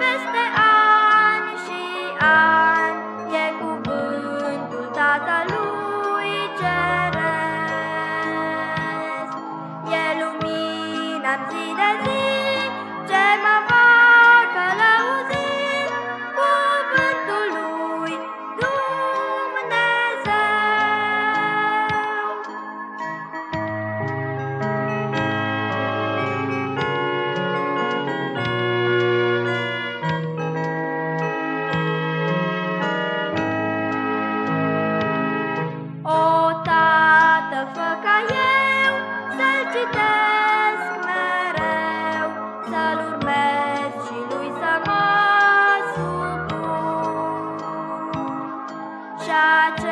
Peste ani și ani e cuvântul Tatălui Ceresc. E lumina zi de zi. cha cha